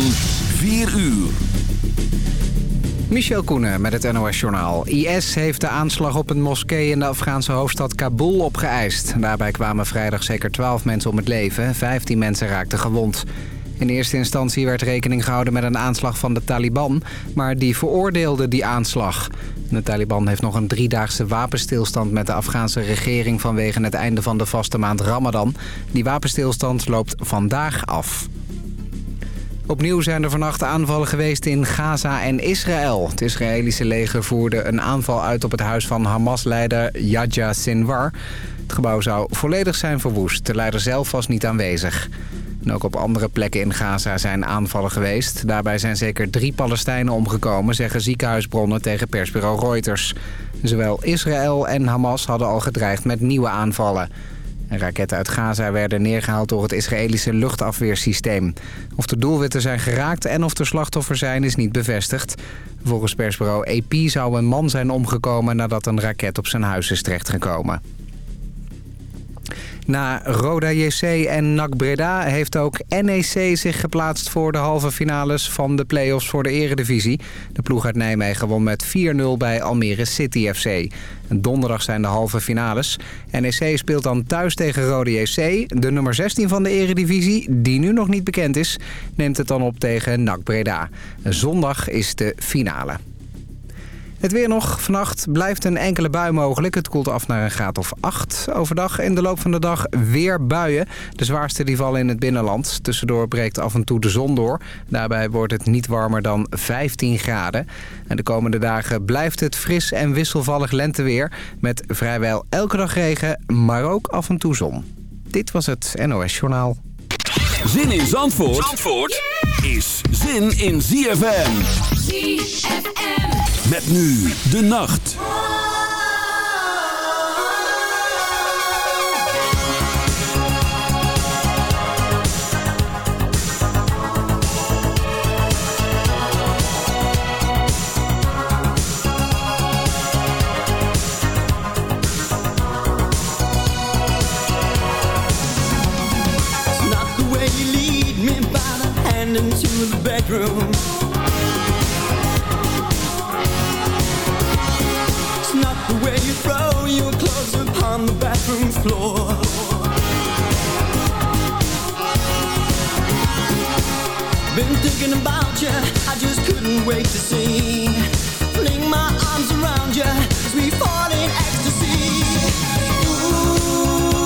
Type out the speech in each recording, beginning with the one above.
van 4 uur. Michel Koenen met het NOS-journaal. IS heeft de aanslag op een moskee in de Afghaanse hoofdstad Kabul opgeëist. Daarbij kwamen vrijdag zeker 12 mensen om het leven. 15 mensen raakten gewond. In eerste instantie werd rekening gehouden met een aanslag van de Taliban... maar die veroordeelde die aanslag. De Taliban heeft nog een driedaagse wapenstilstand met de Afghaanse regering... vanwege het einde van de vaste maand Ramadan. Die wapenstilstand loopt vandaag af. Opnieuw zijn er vannacht aanvallen geweest in Gaza en Israël. Het Israëlische leger voerde een aanval uit op het huis van Hamas-leider Yahya Sinwar. Het gebouw zou volledig zijn verwoest. De leider zelf was niet aanwezig. En ook op andere plekken in Gaza zijn aanvallen geweest. Daarbij zijn zeker drie Palestijnen omgekomen, zeggen ziekenhuisbronnen tegen persbureau Reuters. Zowel Israël en Hamas hadden al gedreigd met nieuwe aanvallen. En raketten uit Gaza werden neergehaald door het Israëlische luchtafweersysteem. Of de doelwitten zijn geraakt en of er slachtoffers zijn is niet bevestigd. Volgens persbureau AP zou een man zijn omgekomen nadat een raket op zijn huis is terechtgekomen. Na Roda JC en NAC Breda heeft ook NEC zich geplaatst voor de halve finales van de play-offs voor de eredivisie. De ploeg uit Nijmegen won met 4-0 bij Almere City FC. Donderdag zijn de halve finales. NEC speelt dan thuis tegen Roda JC. De nummer 16 van de eredivisie, die nu nog niet bekend is, neemt het dan op tegen NAC Breda. Zondag is de finale. Het weer nog. Vannacht blijft een enkele bui mogelijk. Het koelt af naar een graad of 8. Overdag in de loop van de dag weer buien. De zwaarste die vallen in het binnenland. Tussendoor breekt af en toe de zon door. Daarbij wordt het niet warmer dan 15 graden. En de komende dagen blijft het fris en wisselvallig lenteweer. Met vrijwel elke dag regen, maar ook af en toe zon. Dit was het NOS Journaal. Zin in Zandvoort, Zandvoort is zin in ZFM. ZFM. Met nu de nacht. Floor. Been thinking about you, I just couldn't wait to. Fling my arms around you as we fall in ecstasy. Ooh,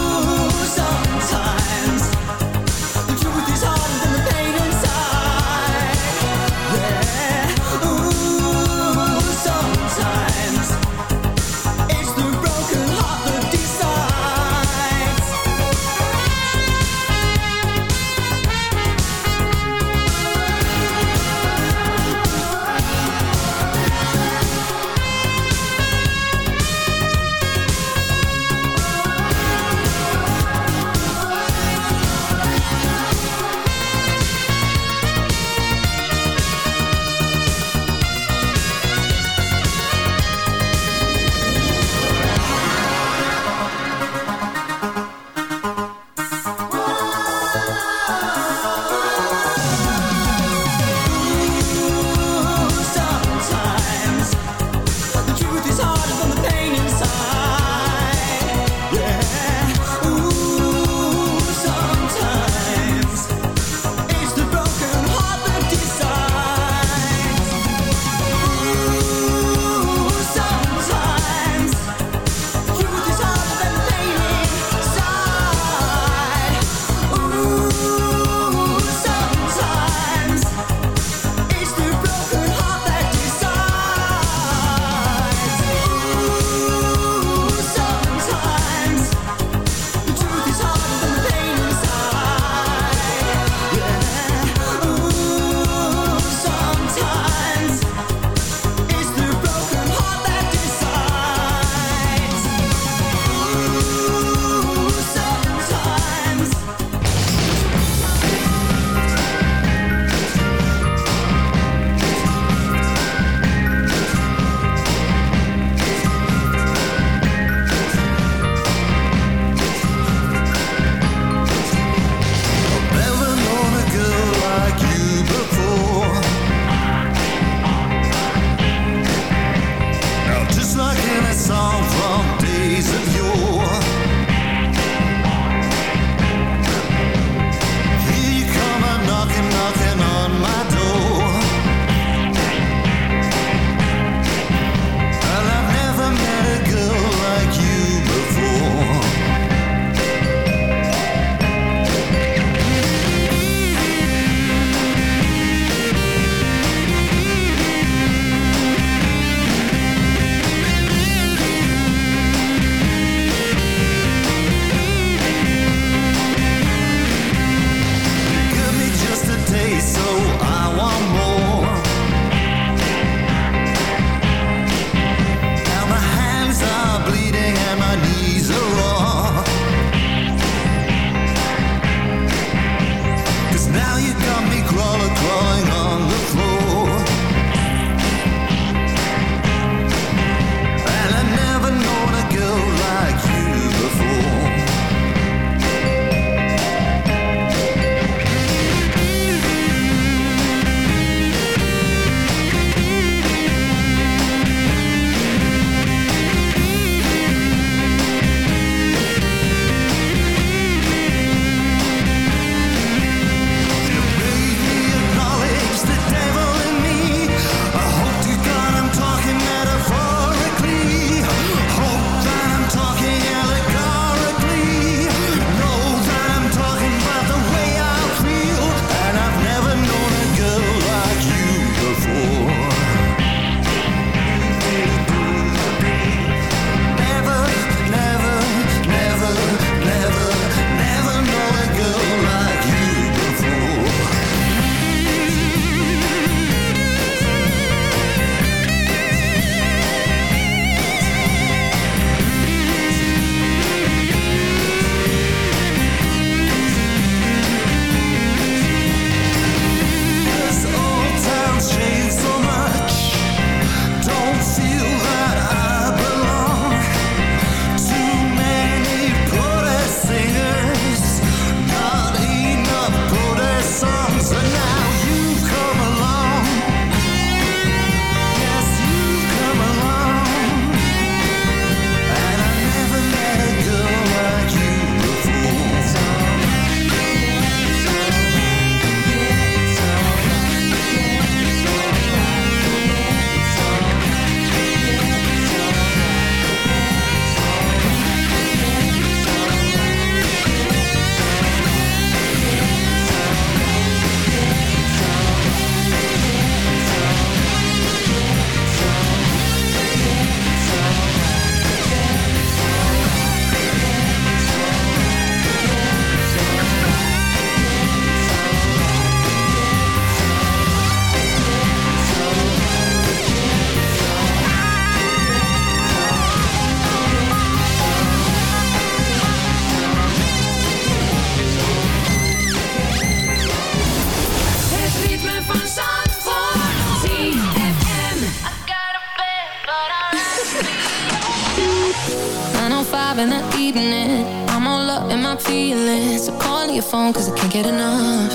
feelings. So call your phone cause I can't get enough.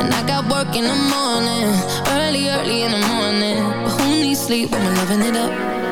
And I got work in the morning. Early, early in the morning. But who needs sleep when we're loving it up?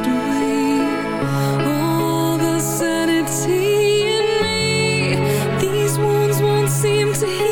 to hear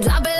drop it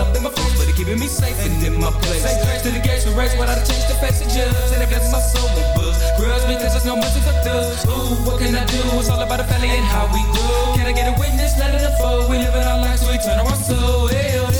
Up in my face, but it keeping me safe and in my place. Say grace to the gates we race, without a change the judge. And blesses my soul with books. Grudge because there's no mercy for thugs. Ooh, what can I do? It's all about the family and how we grow. Can I get a witness? Let it unfold. We live in our lives, we turn our soul. Hell, oh,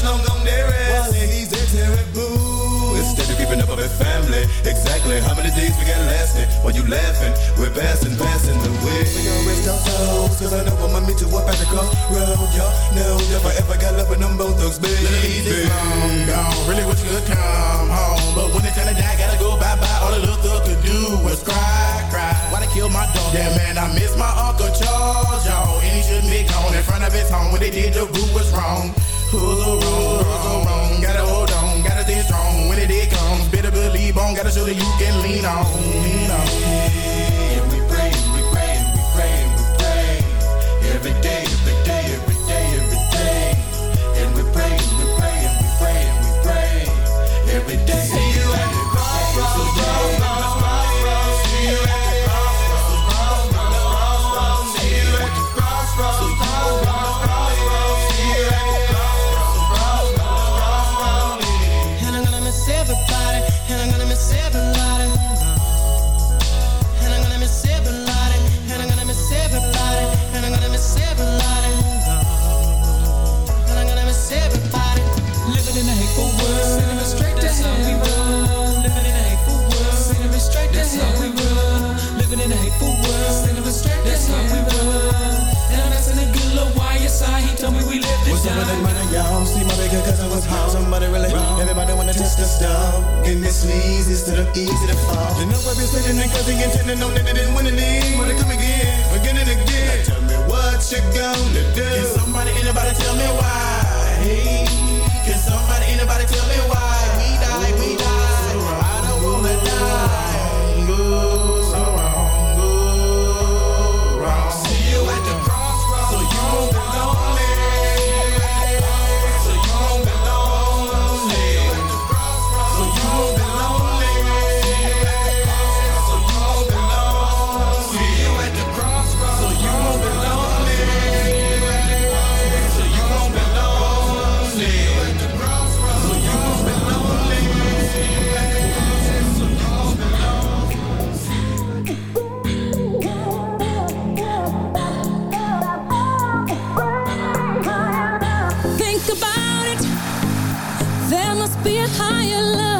the people that's long gone there. While ladies, they terrible. Instead of keeping up with family. Exactly how many days we got lasting? While you laughing, we're passing, passing the way. We gon' rest our souls, cause I know I'ma meet you up at the crossroad. Y'all know if I ever got love with them both thugs, baby. Easy, long gone. Really wish you could come home. But when it's time to die, gotta go bye-bye. All the little thug could do was cry, cry. Why they kill my dog? Yeah, man, I miss my Uncle Charles, y'all. And he shouldn't be gone in front of his home. When they did, the group was wrong. Who's so wrong? Who's so wrong? Gotta hold on, gotta stay strong. When it did comes, better believe on. Gotta show that you can lean on, Everybody wanna test the stuff. And this easy instead of easy to fall. You know I be sitting there cause he intended know that they didn't win any. Wanna come again, again and again. Now tell me what you gonna do. Can somebody, anybody tell me why? Hey, can somebody, anybody tell me why? We die, we die. I don't wanna die. Go About it. There must be a higher love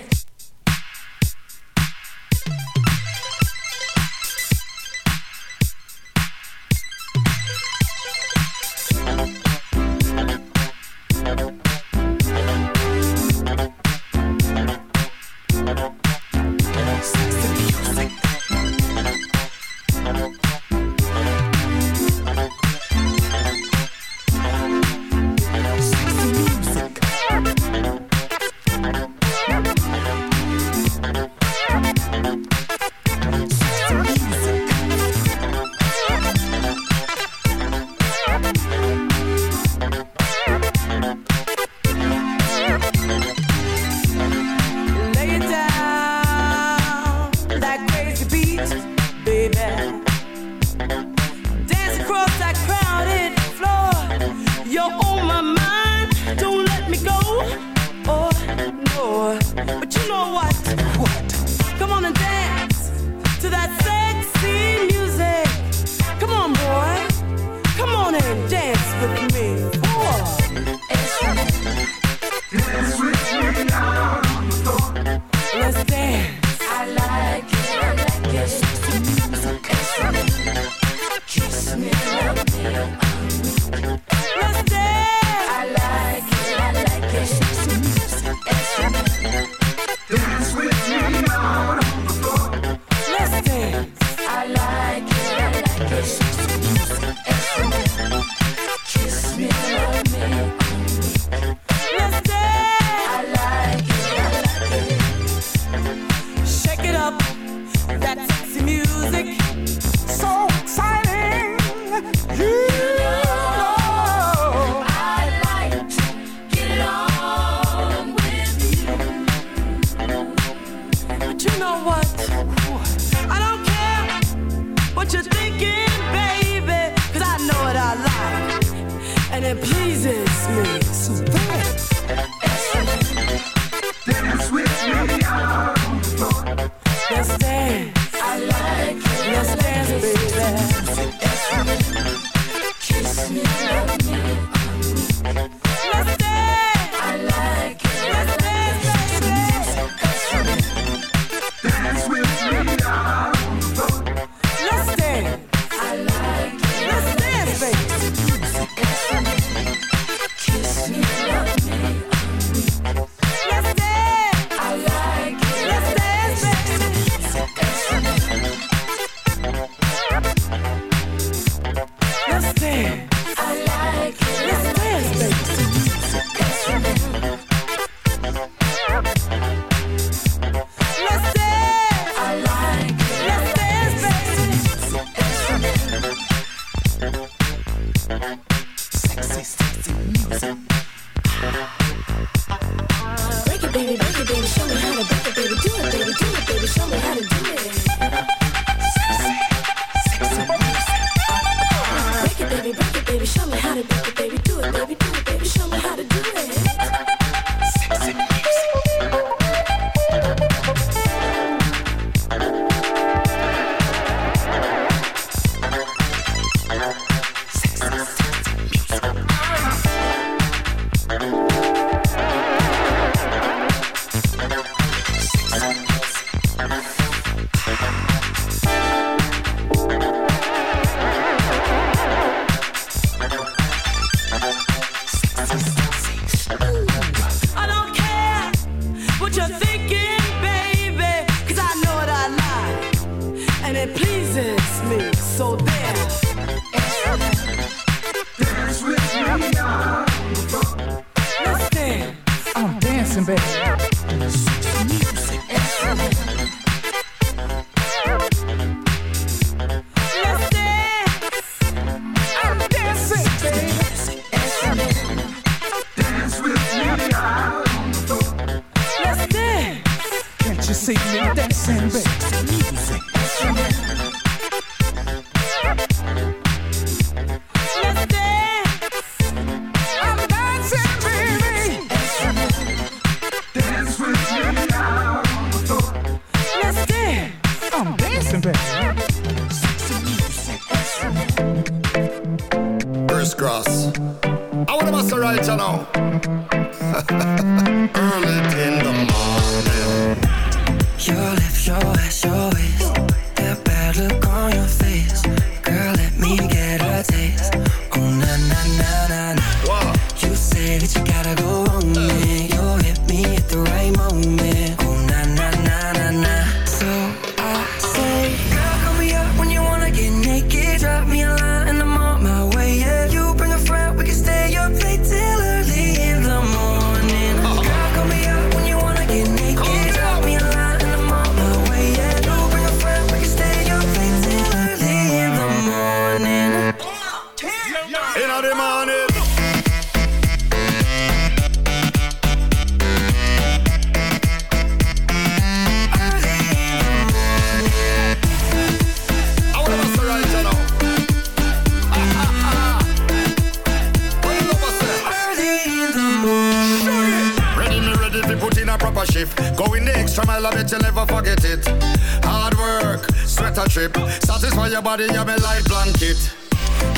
body, I'm a light blanket.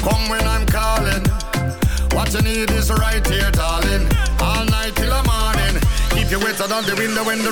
Come when I'm calling. What you need is right here, darling. All night till the morning. Keep you wetter than the window when the